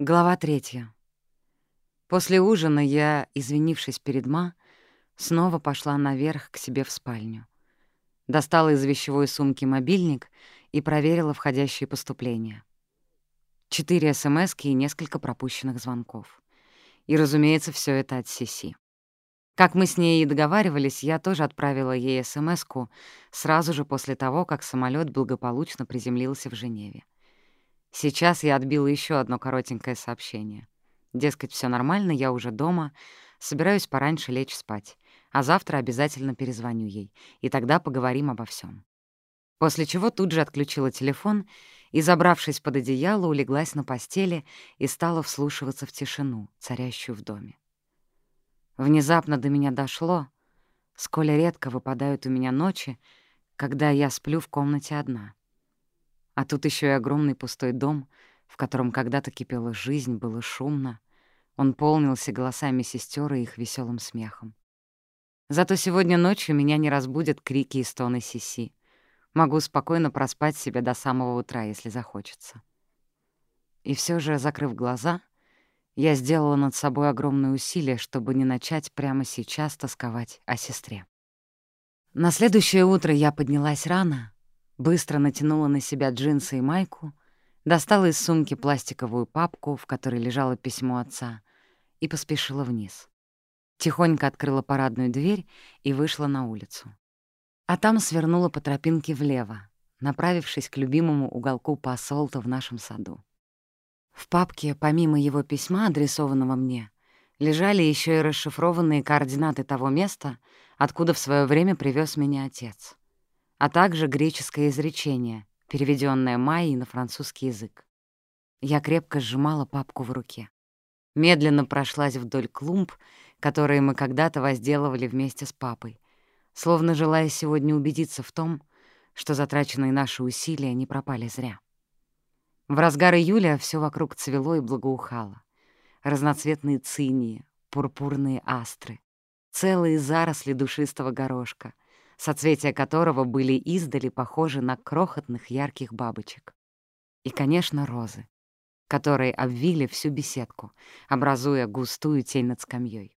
Глава третья. После ужина я, извинившись перед Ма, снова пошла наверх к себе в спальню. Достала из вещевой сумки мобильник и проверила входящие поступления. Четыре смс и несколько пропущенных звонков. И, разумеется, все это от Сиси. Как мы с ней и договаривались, я тоже отправила ей смс сразу же после того, как самолет благополучно приземлился в Женеве. Сейчас я отбила еще одно коротенькое сообщение. Дескать, все нормально, я уже дома, собираюсь пораньше лечь спать, а завтра обязательно перезвоню ей, и тогда поговорим обо всем. После чего тут же отключила телефон и, забравшись под одеяло, улеглась на постели и стала вслушиваться в тишину, царящую в доме. Внезапно до меня дошло, сколь редко выпадают у меня ночи, когда я сплю в комнате одна — а тут еще и огромный пустой дом, в котором когда-то кипела жизнь, было шумно. Он полнился голосами сестер и их веселым смехом. Зато сегодня ночью меня не разбудят крики и стоны Сиси. Могу спокойно проспать себя до самого утра, если захочется. И все же, закрыв глаза, я сделала над собой огромное усилие, чтобы не начать прямо сейчас тосковать о сестре. На следующее утро я поднялась рано, Быстро натянула на себя джинсы и майку, достала из сумки пластиковую папку, в которой лежало письмо отца, и поспешила вниз. Тихонько открыла парадную дверь и вышла на улицу. А там свернула по тропинке влево, направившись к любимому уголку посолта в нашем саду. В папке, помимо его письма, адресованного мне, лежали еще и расшифрованные координаты того места, откуда в свое время привез меня отец а также греческое изречение, переведенное Майей на французский язык. Я крепко сжимала папку в руке. Медленно прошлась вдоль клумб, которые мы когда-то возделывали вместе с папой, словно желая сегодня убедиться в том, что затраченные наши усилия не пропали зря. В разгар июля все вокруг цвело и благоухало. Разноцветные цинии, пурпурные астры, целые заросли душистого горошка — соцветия которого были издали похожи на крохотных ярких бабочек. И, конечно, розы, которые обвили всю беседку, образуя густую тень над скамьей.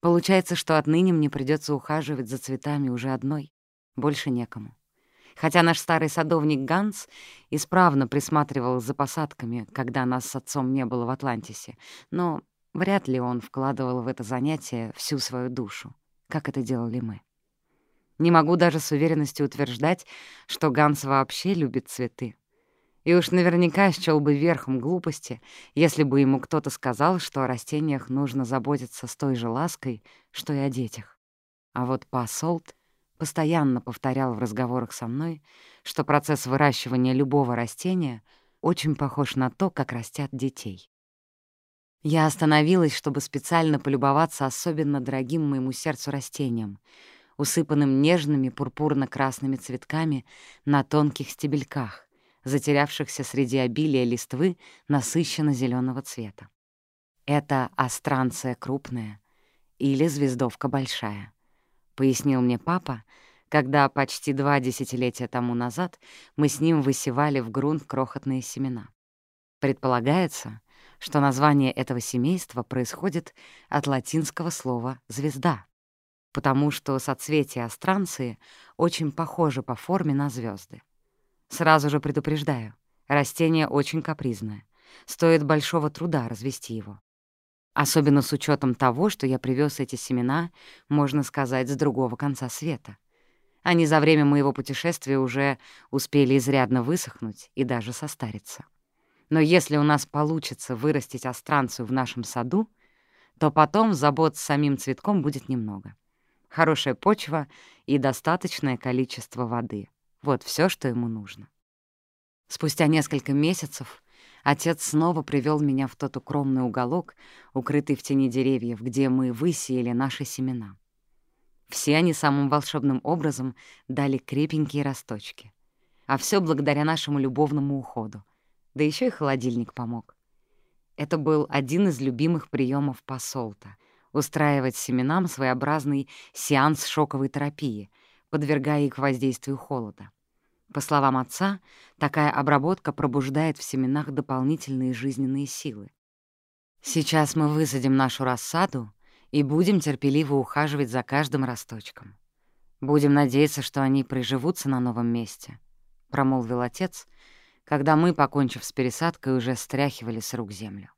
Получается, что отныне мне придется ухаживать за цветами уже одной, больше некому. Хотя наш старый садовник Ганс исправно присматривал за посадками, когда нас с отцом не было в Атлантисе, но вряд ли он вкладывал в это занятие всю свою душу, как это делали мы. Не могу даже с уверенностью утверждать, что Ганс вообще любит цветы. И уж наверняка счёл бы верхом глупости, если бы ему кто-то сказал, что о растениях нужно заботиться с той же лаской, что и о детях. А вот Пасолт постоянно повторял в разговорах со мной, что процесс выращивания любого растения очень похож на то, как растят детей. Я остановилась, чтобы специально полюбоваться особенно дорогим моему сердцу растением — усыпанным нежными пурпурно-красными цветками на тонких стебельках, затерявшихся среди обилия листвы насыщенно зеленого цвета. Это астранция крупная или звездовка большая, пояснил мне папа, когда почти два десятилетия тому назад мы с ним высевали в грунт крохотные семена. Предполагается, что название этого семейства происходит от латинского слова «звезда», потому что соцветия астранции очень похожи по форме на звезды. Сразу же предупреждаю, растение очень капризное. Стоит большого труда развести его. Особенно с учетом того, что я привез эти семена, можно сказать, с другого конца света. Они за время моего путешествия уже успели изрядно высохнуть и даже состариться. Но если у нас получится вырастить астранцию в нашем саду, то потом забот с самим цветком будет немного хорошая почва и достаточное количество воды. Вот все, что ему нужно. Спустя несколько месяцев отец снова привел меня в тот укромный уголок, укрытый в тени деревьев, где мы высеяли наши семена. Все они самым волшебным образом дали крепенькие росточки. А все благодаря нашему любовному уходу. Да еще и холодильник помог. Это был один из любимых приемов посолта — устраивать семенам своеобразный сеанс шоковой терапии, подвергая их воздействию холода. По словам отца, такая обработка пробуждает в семенах дополнительные жизненные силы. Сейчас мы высадим нашу рассаду и будем терпеливо ухаживать за каждым росточком. Будем надеяться, что они приживутся на новом месте», — промолвил отец, когда мы, покончив с пересадкой, уже стряхивали с рук землю.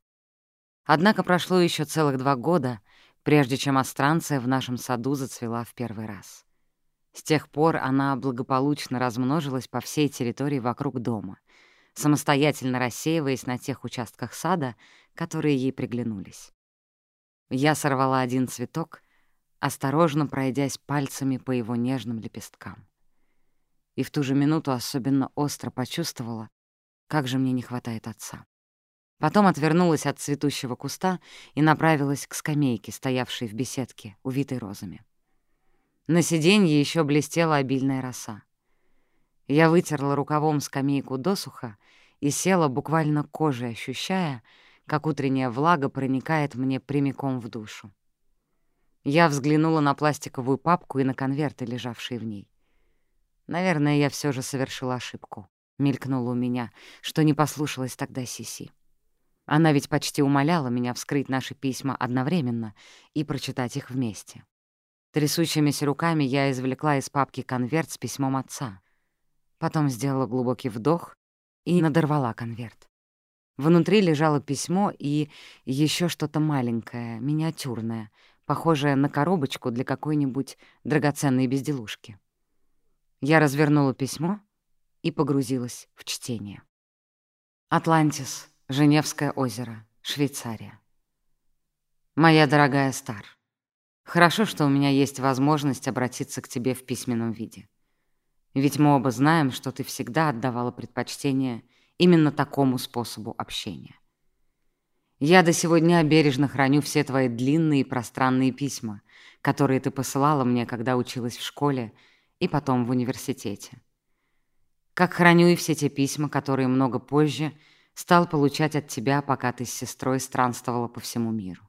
Однако прошло еще целых два года, прежде чем астранция в нашем саду зацвела в первый раз. С тех пор она благополучно размножилась по всей территории вокруг дома, самостоятельно рассеиваясь на тех участках сада, которые ей приглянулись. Я сорвала один цветок, осторожно пройдясь пальцами по его нежным лепесткам. И в ту же минуту особенно остро почувствовала, как же мне не хватает отца. Потом отвернулась от цветущего куста и направилась к скамейке, стоявшей в беседке, увитой розами. На сиденье еще блестела обильная роса. Я вытерла рукавом скамейку досуха и села, буквально кожей ощущая, как утренняя влага проникает мне прямиком в душу. Я взглянула на пластиковую папку и на конверты, лежавшие в ней. Наверное, я все же совершила ошибку. Мелькнуло у меня, что не послушалась тогда Сиси. Она ведь почти умоляла меня вскрыть наши письма одновременно и прочитать их вместе. Трясущимися руками я извлекла из папки конверт с письмом отца. Потом сделала глубокий вдох и надорвала конверт. Внутри лежало письмо и еще что-то маленькое, миниатюрное, похожее на коробочку для какой-нибудь драгоценной безделушки. Я развернула письмо и погрузилась в чтение. «Атлантис, Женевское озеро, Швейцария. Моя дорогая Стар, хорошо, что у меня есть возможность обратиться к тебе в письменном виде. Ведь мы оба знаем, что ты всегда отдавала предпочтение именно такому способу общения. Я до сегодня бережно храню все твои длинные и пространные письма, которые ты посылала мне, когда училась в школе и потом в университете. Как храню и все те письма, которые много позже — стал получать от тебя, пока ты с сестрой странствовала по всему миру.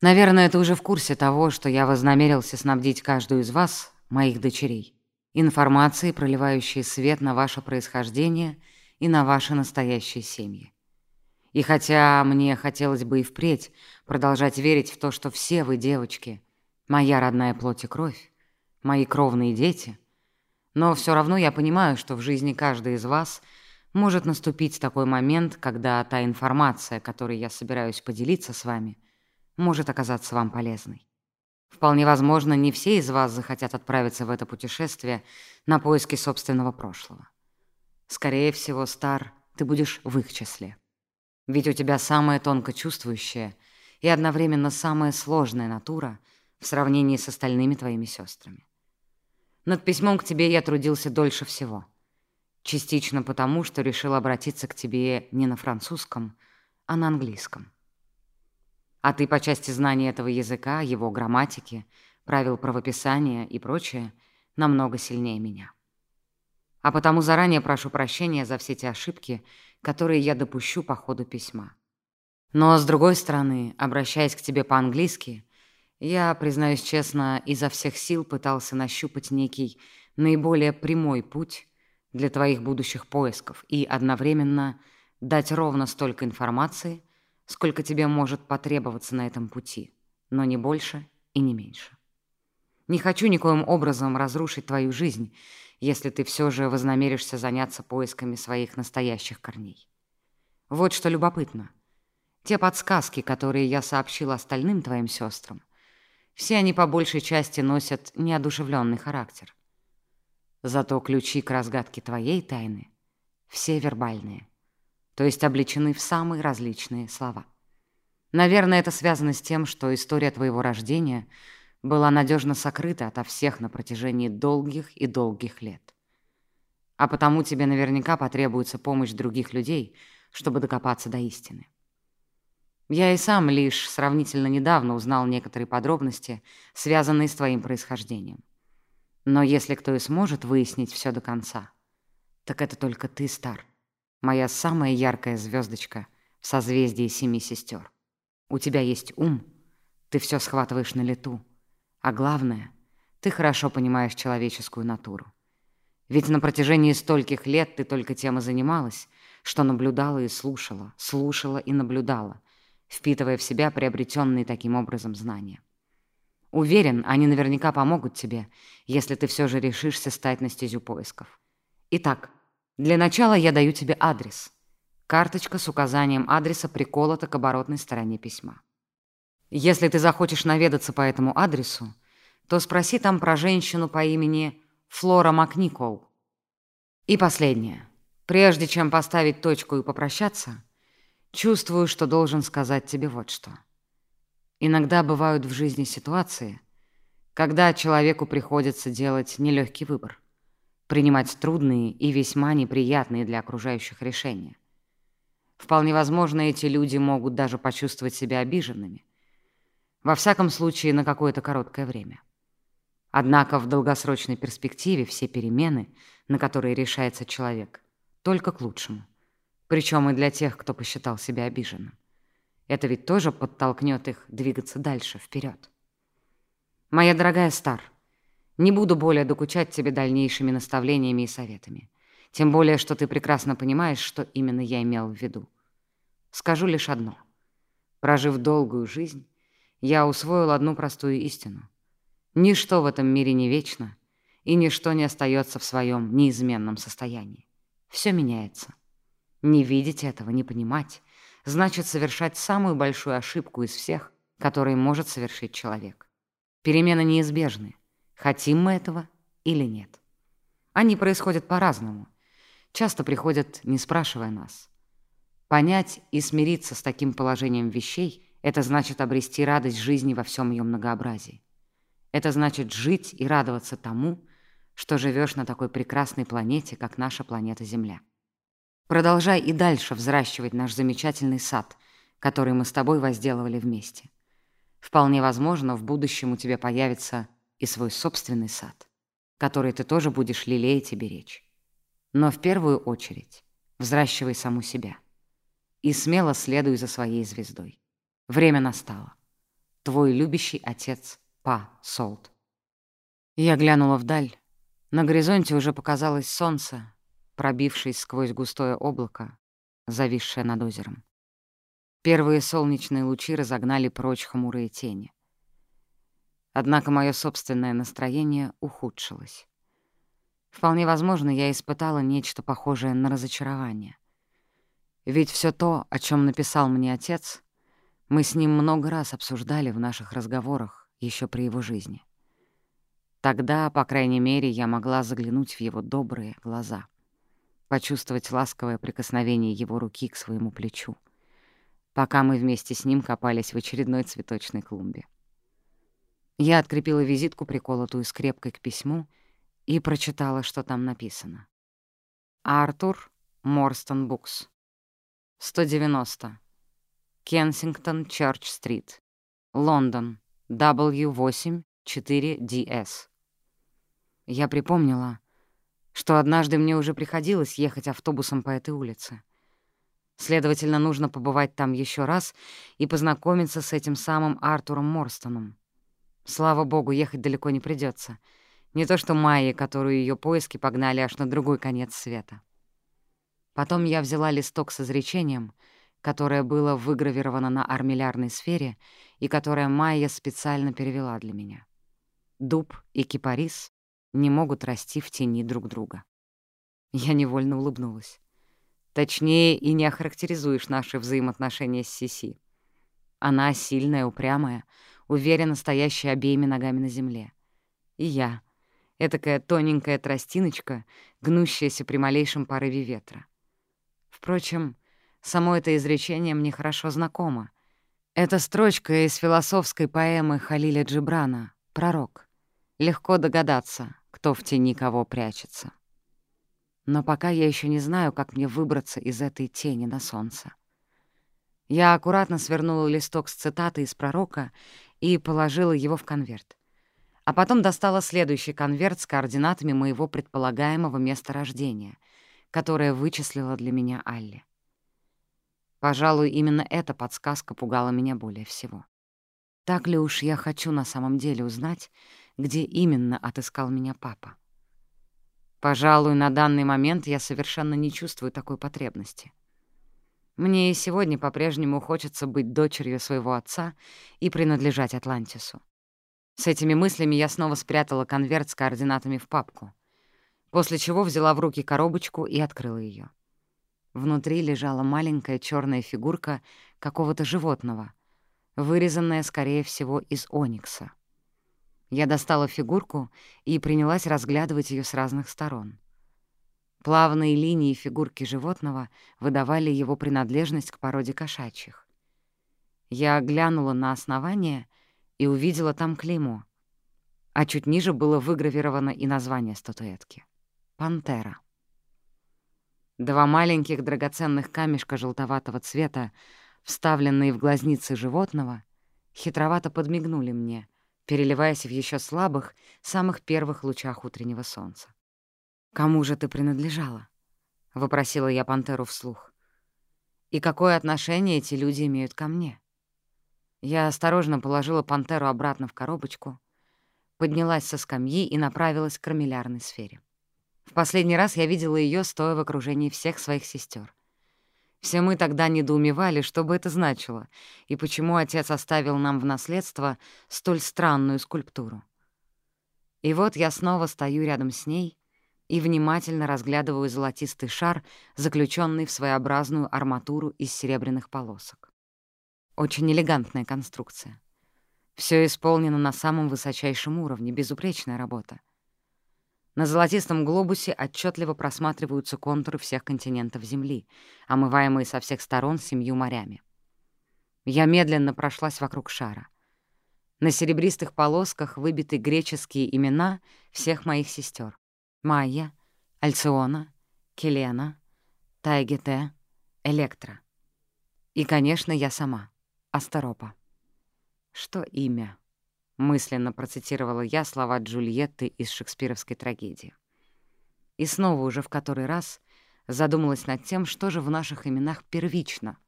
Наверное, ты уже в курсе того, что я вознамерился снабдить каждую из вас, моих дочерей, информацией, проливающей свет на ваше происхождение и на ваши настоящие семьи. И хотя мне хотелось бы и впредь продолжать верить в то, что все вы, девочки, моя родная плоть и кровь, мои кровные дети, но все равно я понимаю, что в жизни каждой из вас — может наступить такой момент, когда та информация, которой я собираюсь поделиться с вами, может оказаться вам полезной. Вполне возможно, не все из вас захотят отправиться в это путешествие на поиски собственного прошлого. Скорее всего, Стар, ты будешь в их числе. Ведь у тебя самая тонко чувствующая и одновременно самая сложная натура в сравнении с остальными твоими сестрами. Над письмом к тебе я трудился дольше всего — Частично потому, что решил обратиться к тебе не на французском, а на английском. А ты по части знания этого языка, его грамматики, правил правописания и прочее намного сильнее меня. А потому заранее прошу прощения за все те ошибки, которые я допущу по ходу письма. Но, с другой стороны, обращаясь к тебе по-английски, я, признаюсь честно, изо всех сил пытался нащупать некий наиболее прямой путь для твоих будущих поисков и одновременно дать ровно столько информации, сколько тебе может потребоваться на этом пути, но не больше и не меньше. Не хочу никоим образом разрушить твою жизнь, если ты все же вознамеришься заняться поисками своих настоящих корней. Вот что любопытно. Те подсказки, которые я сообщил остальным твоим сестрам, все они по большей части носят неодушевленный характер — Зато ключи к разгадке твоей тайны все вербальные, то есть обличены в самые различные слова. Наверное, это связано с тем, что история твоего рождения была надежно сокрыта ото всех на протяжении долгих и долгих лет. А потому тебе наверняка потребуется помощь других людей, чтобы докопаться до истины. Я и сам лишь сравнительно недавно узнал некоторые подробности, связанные с твоим происхождением. Но если кто и сможет выяснить все до конца, так это только ты, Стар, моя самая яркая звездочка в созвездии семи сестер. У тебя есть ум, ты все схватываешь на лету, а главное, ты хорошо понимаешь человеческую натуру. Ведь на протяжении стольких лет ты только тем и занималась, что наблюдала и слушала, слушала и наблюдала, впитывая в себя приобретенные таким образом знания. Уверен, они наверняка помогут тебе, если ты все же решишься стать на стезю поисков. Итак, для начала я даю тебе адрес. Карточка с указанием адреса приколота к оборотной стороне письма. Если ты захочешь наведаться по этому адресу, то спроси там про женщину по имени Флора Макникол. И последнее. Прежде чем поставить точку и попрощаться, чувствую, что должен сказать тебе вот что. Иногда бывают в жизни ситуации, когда человеку приходится делать нелегкий выбор, принимать трудные и весьма неприятные для окружающих решения. Вполне возможно, эти люди могут даже почувствовать себя обиженными. Во всяком случае, на какое-то короткое время. Однако в долгосрочной перспективе все перемены, на которые решается человек, только к лучшему. Причем и для тех, кто посчитал себя обиженным. Это ведь тоже подтолкнет их двигаться дальше, вперед. Моя дорогая Стар, не буду более докучать тебе дальнейшими наставлениями и советами. Тем более, что ты прекрасно понимаешь, что именно я имел в виду. Скажу лишь одно. Прожив долгую жизнь, я усвоил одну простую истину. Ничто в этом мире не вечно, и ничто не остается в своем неизменном состоянии. Все меняется. Не видеть этого, не понимать, значит совершать самую большую ошибку из всех, которые может совершить человек. Перемены неизбежны, хотим мы этого или нет. Они происходят по-разному, часто приходят, не спрашивая нас. Понять и смириться с таким положением вещей — это значит обрести радость жизни во всем ее многообразии. Это значит жить и радоваться тому, что живешь на такой прекрасной планете, как наша планета Земля. Продолжай и дальше взращивать наш замечательный сад, который мы с тобой возделывали вместе. Вполне возможно, в будущем у тебя появится и свой собственный сад, который ты тоже будешь лелеять и беречь. Но в первую очередь взращивай саму себя и смело следуй за своей звездой. Время настало. Твой любящий отец Па Солт. Я глянула вдаль. На горизонте уже показалось солнце, пробившись сквозь густое облако, зависшее над озером. Первые солнечные лучи разогнали прочь хмурые тени. Однако мое собственное настроение ухудшилось. Вполне возможно, я испытала нечто похожее на разочарование. Ведь все то, о чем написал мне отец, мы с ним много раз обсуждали в наших разговорах еще при его жизни. Тогда, по крайней мере, я могла заглянуть в его добрые глаза почувствовать ласковое прикосновение его руки к своему плечу, пока мы вместе с ним копались в очередной цветочной клумбе. Я открепила визитку, приколотую скрепкой к письму, и прочитала, что там написано. Артур Морстон Букс. 190. Кенсингтон Чёрч-стрит. Лондон. W8 4DS. Я припомнила, что однажды мне уже приходилось ехать автобусом по этой улице. Следовательно, нужно побывать там еще раз и познакомиться с этим самым Артуром Морстоном. Слава богу, ехать далеко не придется. Не то что Майе, которую ее поиски погнали аж на другой конец света. Потом я взяла листок с изречением, которое было выгравировано на армиллярной сфере и которое Майя специально перевела для меня. Дуб и кипарис не могут расти в тени друг друга. Я невольно улыбнулась. Точнее, и не охарактеризуешь наши взаимоотношения с Сиси. Она сильная, упрямая, уверенно стоящая обеими ногами на земле. И я, этакая тоненькая тростиночка, гнущаяся при малейшем порыве ветра. Впрочем, само это изречение мне хорошо знакомо. Это строчка из философской поэмы Халиля Джибрана «Пророк». Легко догадаться, кто в тени кого прячется. Но пока я еще не знаю, как мне выбраться из этой тени на солнце. Я аккуратно свернула листок с цитатой из пророка и положила его в конверт. А потом достала следующий конверт с координатами моего предполагаемого места рождения, которое вычислила для меня Алли. Пожалуй, именно эта подсказка пугала меня более всего. Так ли уж я хочу на самом деле узнать, где именно отыскал меня папа. Пожалуй, на данный момент я совершенно не чувствую такой потребности. Мне и сегодня по-прежнему хочется быть дочерью своего отца и принадлежать Атлантису. С этими мыслями я снова спрятала конверт с координатами в папку, после чего взяла в руки коробочку и открыла ее. Внутри лежала маленькая черная фигурка какого-то животного, вырезанная, скорее всего, из оникса. Я достала фигурку и принялась разглядывать ее с разных сторон. Плавные линии фигурки животного выдавали его принадлежность к породе кошачьих. Я глянула на основание и увидела там клеймо, а чуть ниже было выгравировано и название статуэтки — «Пантера». Два маленьких драгоценных камешка желтоватого цвета, вставленные в глазницы животного, хитровато подмигнули мне, переливаясь в еще слабых, самых первых лучах утреннего солнца. «Кому же ты принадлежала?» — вопросила я пантеру вслух. «И какое отношение эти люди имеют ко мне?» Я осторожно положила пантеру обратно в коробочку, поднялась со скамьи и направилась к кармелярной сфере. В последний раз я видела ее, стоя в окружении всех своих сестер. Все мы тогда недоумевали, что бы это значило, и почему отец оставил нам в наследство столь странную скульптуру. И вот я снова стою рядом с ней и внимательно разглядываю золотистый шар, заключенный в своеобразную арматуру из серебряных полосок. Очень элегантная конструкция. Все исполнено на самом высочайшем уровне, безупречная работа. На золотистом глобусе отчетливо просматриваются контуры всех континентов Земли, омываемые со всех сторон семью морями. Я медленно прошлась вокруг шара. На серебристых полосках выбиты греческие имена всех моих сестер: Майя, Альциона, Келена, Тайгете, Электра. И, конечно, я сама, Астаропа. Что имя? Мысленно процитировала я слова Джульетты из шекспировской трагедии. И снова уже в который раз задумалась над тем, что же в наших именах первично.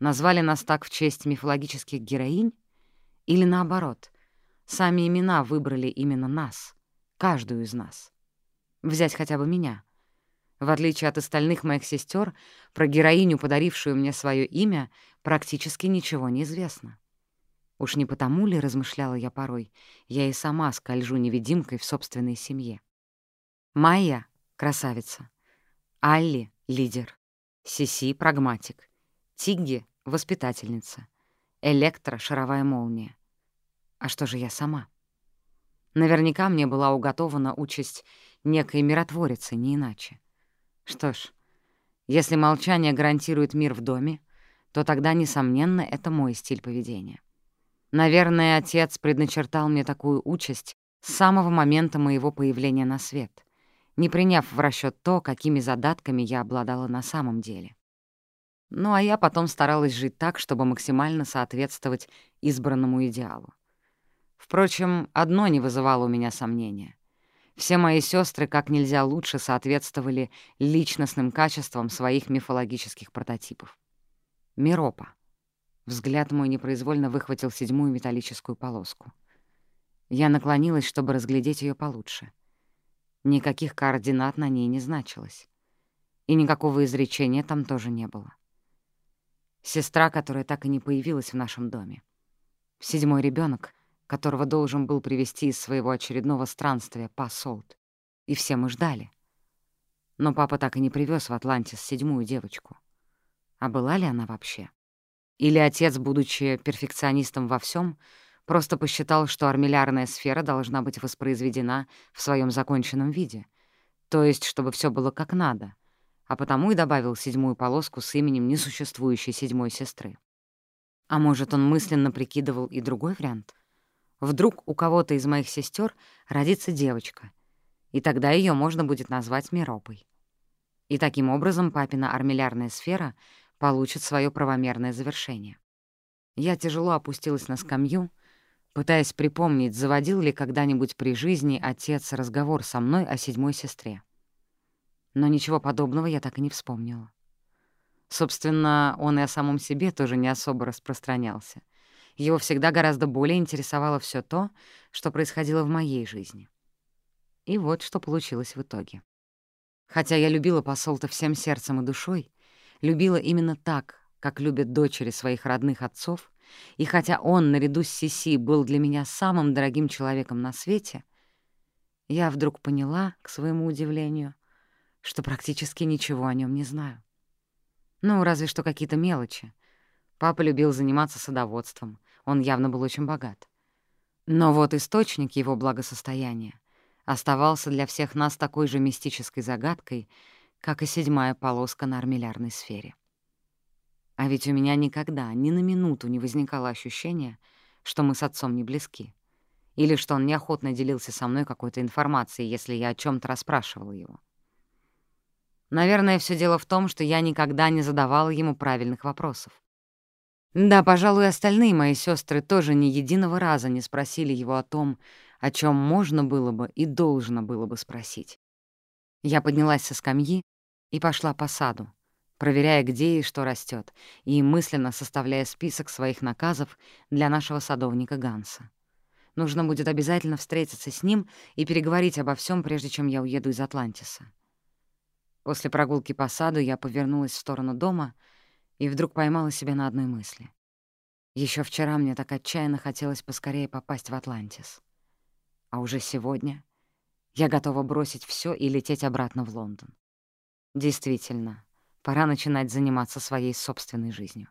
Назвали нас так в честь мифологических героинь? Или наоборот, сами имена выбрали именно нас, каждую из нас? Взять хотя бы меня. В отличие от остальных моих сестер, про героиню, подарившую мне свое имя, практически ничего не известно. Уж не потому ли, размышляла я порой, я и сама скольжу невидимкой в собственной семье. Майя — красавица. Алли — лидер. Сиси — прагматик. Тигги — воспитательница. Электро — шаровая молния. А что же я сама? Наверняка мне была уготована участь некой миротворицы, не иначе. Что ж, если молчание гарантирует мир в доме, то тогда, несомненно, это мой стиль поведения. Наверное, отец предначертал мне такую участь с самого момента моего появления на свет, не приняв в расчет то, какими задатками я обладала на самом деле. Ну а я потом старалась жить так, чтобы максимально соответствовать избранному идеалу. Впрочем, одно не вызывало у меня сомнения. Все мои сестры как нельзя лучше соответствовали личностным качествам своих мифологических прототипов. Миропа. Взгляд мой непроизвольно выхватил седьмую металлическую полоску. Я наклонилась, чтобы разглядеть ее получше. Никаких координат на ней не значилось. И никакого изречения там тоже не было. Сестра, которая так и не появилась в нашем доме. Седьмой ребенок, которого должен был привести из своего очередного странствия Па Солт. И все мы ждали. Но папа так и не привез в Атлантис седьмую девочку. А была ли она вообще? Или отец, будучи перфекционистом во всем, просто посчитал, что армиллярная сфера должна быть воспроизведена в своем законченном виде, то есть чтобы все было как надо, а потому и добавил седьмую полоску с именем несуществующей седьмой сестры. А может, он мысленно прикидывал и другой вариант? Вдруг у кого-то из моих сестер родится девочка, и тогда ее можно будет назвать Миропой. И таким образом папина армиллярная сфера — получит свое правомерное завершение. Я тяжело опустилась на скамью, пытаясь припомнить, заводил ли когда-нибудь при жизни отец разговор со мной о седьмой сестре. Но ничего подобного я так и не вспомнила. Собственно, он и о самом себе тоже не особо распространялся. Его всегда гораздо более интересовало все то, что происходило в моей жизни. И вот что получилось в итоге. Хотя я любила посолта всем сердцем и душой, любила именно так, как любят дочери своих родных отцов, и хотя он, наряду с Сиси, был для меня самым дорогим человеком на свете, я вдруг поняла, к своему удивлению, что практически ничего о нем не знаю. Ну, разве что какие-то мелочи. Папа любил заниматься садоводством, он явно был очень богат. Но вот источник его благосостояния оставался для всех нас такой же мистической загадкой, как и седьмая полоска на армиллярной сфере. А ведь у меня никогда, ни на минуту не возникало ощущения, что мы с отцом не близки, или что он неохотно делился со мной какой-то информацией, если я о чем то расспрашивала его. Наверное, все дело в том, что я никогда не задавала ему правильных вопросов. Да, пожалуй, остальные мои сестры тоже ни единого раза не спросили его о том, о чем можно было бы и должно было бы спросить. Я поднялась со скамьи и пошла по саду, проверяя, где и что растет, и мысленно составляя список своих наказов для нашего садовника Ганса. Нужно будет обязательно встретиться с ним и переговорить обо всем, прежде чем я уеду из Атлантиса. После прогулки по саду я повернулась в сторону дома — и вдруг поймала себя на одной мысли. Еще вчера мне так отчаянно хотелось поскорее попасть в Атлантис. А уже сегодня я готова бросить все и лететь обратно в Лондон. Действительно, пора начинать заниматься своей собственной жизнью.